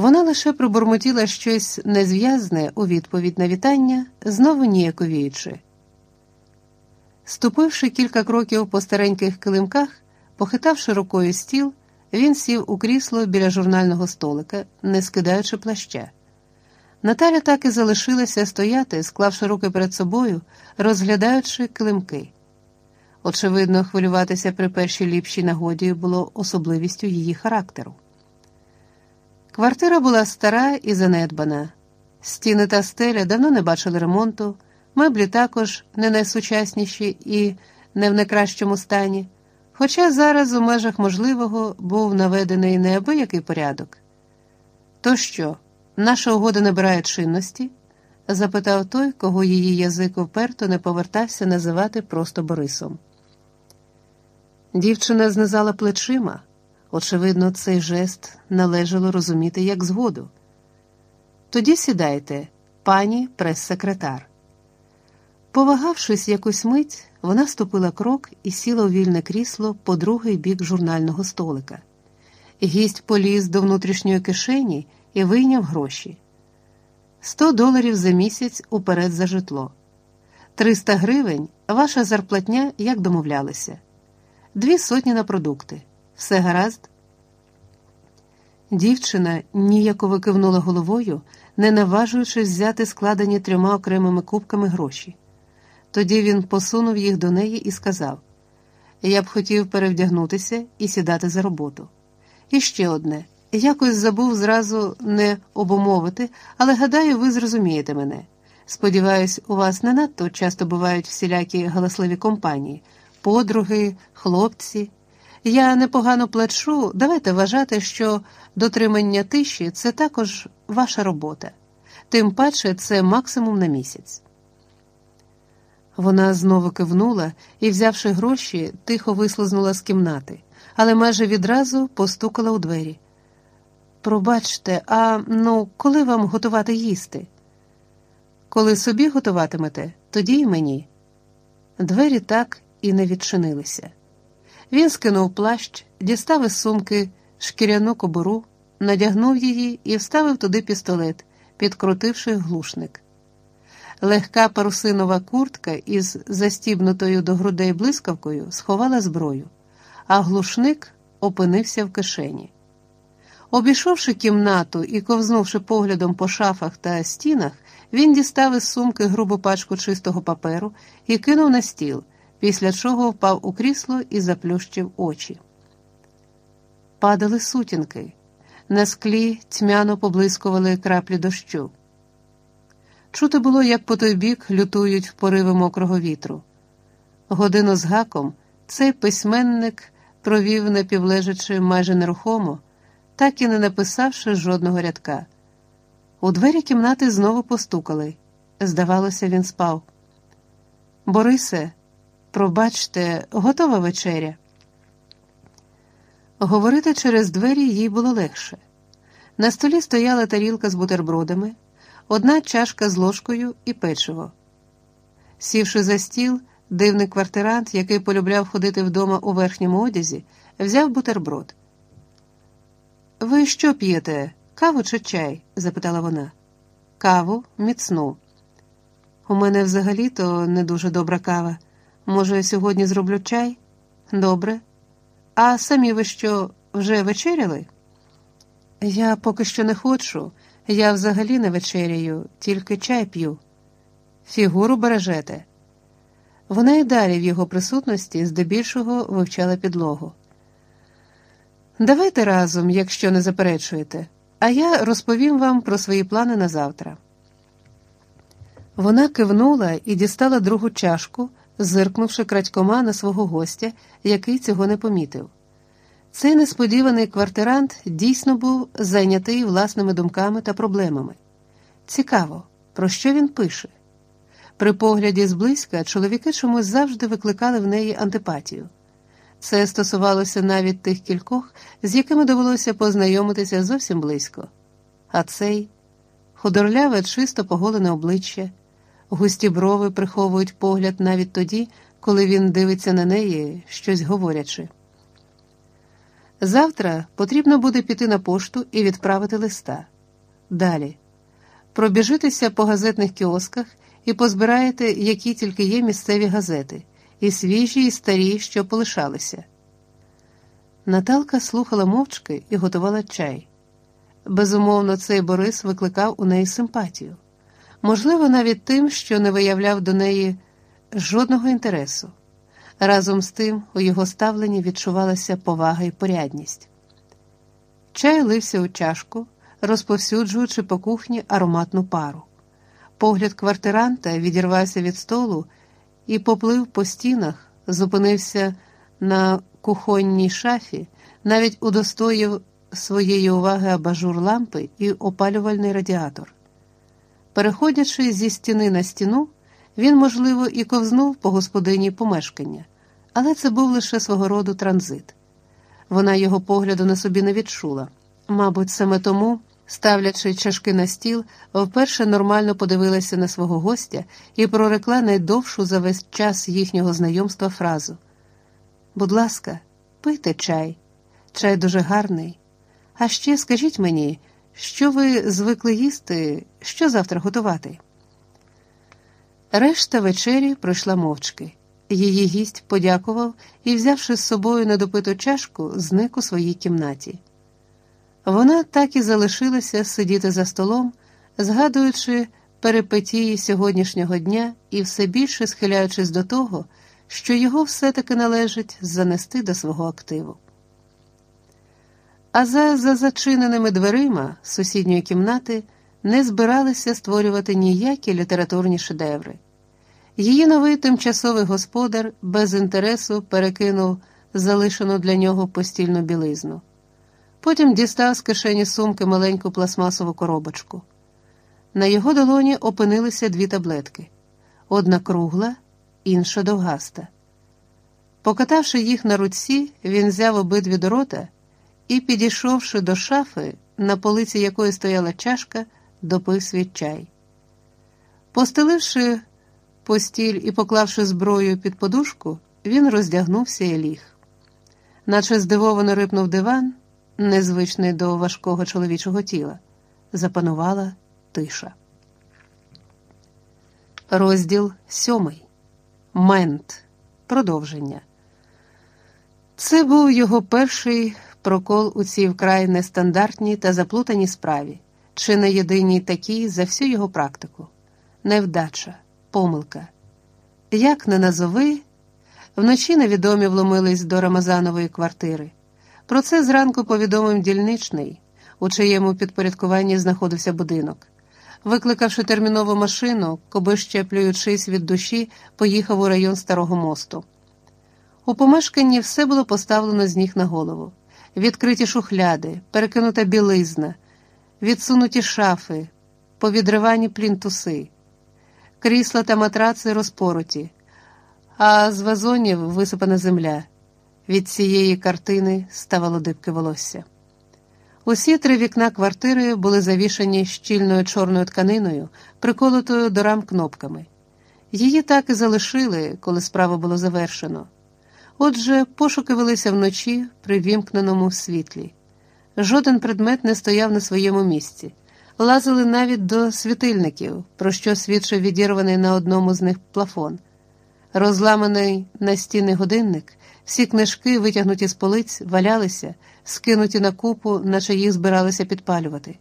Вона лише пробурмотіла щось незв'язне у відповідь на вітання, знову ніяковіючи. Ступивши кілька кроків по стареньких килимках, похитавши рукою стіл, він сів у крісло біля журнального столика, не скидаючи плаща. Наталя так і залишилася стояти, склавши руки перед собою, розглядаючи килимки. Очевидно, хвилюватися при першій ліпшій нагоді було особливістю її характеру. Квартира була стара і занедбана. Стіни та стеля давно не бачили ремонту, меблі також не найсучасніші і не в найкращому стані, хоча зараз у межах можливого був наведений неабиякий порядок. То що, наша угода набирає чинності? запитав той, кого її язик вперто не повертався називати просто Борисом. Дівчина знизала плечима. Очевидно, цей жест належало розуміти як згоду. Тоді сідайте, пані прес-секретар. Повагавшись якусь мить, вона ступила крок і сіла у вільне крісло по другий бік журнального столика. Гість поліз до внутрішньої кишені і вийняв гроші. Сто доларів за місяць уперед за житло. Триста гривень ваша зарплатня, як домовлялися, дві сотні на продукти. Все гаразд? Дівчина ніяково кивнула головою, не наважуючись взяти складені трьома окремими кубками гроші. Тоді він посунув їх до неї і сказав: Я б хотів перевдягнутися і сідати за роботу. І ще одне. Якось забув зразу не обумовити, але гадаю, ви зрозумієте мене. Сподіваюсь, у вас не надто часто бувають всілякі галасливі компанії, подруги, хлопці. Я непогано плачу, давайте вважати, що дотримання тиші це також ваша робота, тим паче це максимум на місяць. Вона знову кивнула і, взявши гроші, тихо вислизнула з кімнати, але майже відразу постукала у двері. Пробачте, а ну, коли вам готувати їсти? Коли собі готуватимете, тоді й мені. Двері так і не відчинилися. Він скинув плащ, дістав із сумки шкіряну кобуру, надягнув її і вставив туди пістолет, підкрутивши глушник. Легка парусинова куртка із застібнутою до грудей блискавкою сховала зброю, а глушник опинився в кишені. Обійшовши кімнату і ковзнувши поглядом по шафах та стінах, він дістав із сумки грубу пачку чистого паперу і кинув на стіл після чого впав у крісло і заплющив очі. Падали сутінки, на склі тьмяно поблискували краплі дощу. Чути було, як по той бік лютують пориви мокрого вітру. Годину з гаком цей письменник провів напівлежачи майже нерухомо, так і не написавши жодного рядка. У двері кімнати знову постукали. Здавалося, він спав. Борисе, Пробачте, готова вечеря. Говорити через двері їй було легше. На столі стояла тарілка з бутербродами, одна чашка з ложкою і печиво. Сівши за стіл, дивний квартирант, який полюбляв ходити вдома у верхньому одязі, взяв бутерброд. Ви що п'єте? Каву чи чай? запитала вона. Каву міцну. У мене взагалі-то не дуже добра кава. Може, сьогодні зроблю чай? Добре. А самі ви що, вже вечеряли? Я поки що не хочу, я взагалі не вечеряю, тільки чай п'ю. Фігуру бережете. Вона й далі в його присутності здебільшого вивчала підлогу. Давайте разом, якщо не заперечуєте, а я розповім вам про свої плани на завтра. Вона кивнула і дістала другу чашку зиркнувши крадькома на свого гостя, який цього не помітив. Цей несподіваний квартирант дійсно був зайнятий власними думками та проблемами. Цікаво, про що він пише. При погляді зблизька чоловіки чомусь завжди викликали в неї антипатію. Це стосувалося навіть тих кількох, з якими довелося познайомитися зовсім близько. А цей худорляве, чисто поголене обличчя, Густі брови приховують погляд навіть тоді, коли він дивиться на неї, щось говорячи. Завтра потрібно буде піти на пошту і відправити листа. Далі пробіжитися по газетних кіосках і позбираєте, які тільки є місцеві газети, і свіжі, і старі, що полишалися. Наталка слухала мовчки і готувала чай. Безумовно, цей Борис викликав у неї симпатію, можливо, навіть тим, що не виявляв до неї жодного інтересу. Разом з тим у його ставленні відчувалася повага і порядність. Чай лився у чашку, розповсюджуючи по кухні ароматну пару. Погляд квартиранта відірвався від столу і поплив по стінах, зупинився на кухонній шафі, навіть удостоїв своєї уваги абажур лампи і опалювальний радіатор. Переходячи зі стіни на стіну, він, можливо, і ковзнув по господині помешкання, але це був лише свого роду транзит. Вона його погляду на собі не відчула. Мабуть, саме тому, ставлячи чашки на стіл, вперше нормально подивилася на свого гостя і прорекла найдовшу за весь час їхнього знайомства фразу: Будь ласка, пийте чай, чай дуже гарний. А ще скажіть мені, що ви звикли їсти, що завтра готувати? Решта вечері пройшла мовчки. Її гість подякував і, взявши з собою недопиту чашку, зник у своїй кімнаті. Вона так і залишилася сидіти за столом, згадуючи перипетії сьогоднішнього дня і все більше схиляючись до того, що його все-таки належить занести до свого активу. А за, за зачиненими дверима сусідньої кімнати не збиралися створювати ніякі літературні шедеври. Її новий тимчасовий господар без інтересу перекинув залишену для нього постільну білизну. Потім дістав з кишені сумки маленьку пластмасову коробочку. На його долоні опинилися дві таблетки одна кругла, інша довгаста. Покатавши їх на руці, він взяв обидві до рота і, підійшовши до шафи, на полиці якої стояла чашка, допив свій чай. Постеливши постіль і поклавши зброю під подушку, він роздягнувся і ліг. Наче здивовано рипнув диван, незвичний до важкого чоловічого тіла, запанувала тиша. Розділ сьомий. Мент. Продовження. Це був його перший прокол у цій вкрай нестандартній та заплутаній справі, чи не єдиній такій за всю його практику. Невдача, помилка. Як не назови, вночі невідомі вломились до Рамазанової квартири. Про це зранку повідомив дільничний, у чиєму підпорядкуванні знаходився будинок. Викликавши термінову машину, коби щеплюючись від душі, поїхав у район Старого мосту. У помешканні все було поставлено з ніг на голову відкриті шухляди, перекинута білизна, відсунуті шафи, повідривані плінтуси, крісла та матраци розпороті, а з вазонів висипана земля. Від цієї картини ставало дибки волосся. Усі три вікна квартири були завішані щільною чорною тканиною, приколотою до рам кнопками. Її так і залишили, коли справа було завершено. Отже, пошуки велися вночі при вімкненому світлі. Жоден предмет не стояв на своєму місці, лазили навіть до світильників, про що свідчив відірваний на одному з них плафон. Розламаний на стіни годинник, всі книжки, витягнуті з полиць, валялися, скинуті на купу, наче їх збиралися підпалювати.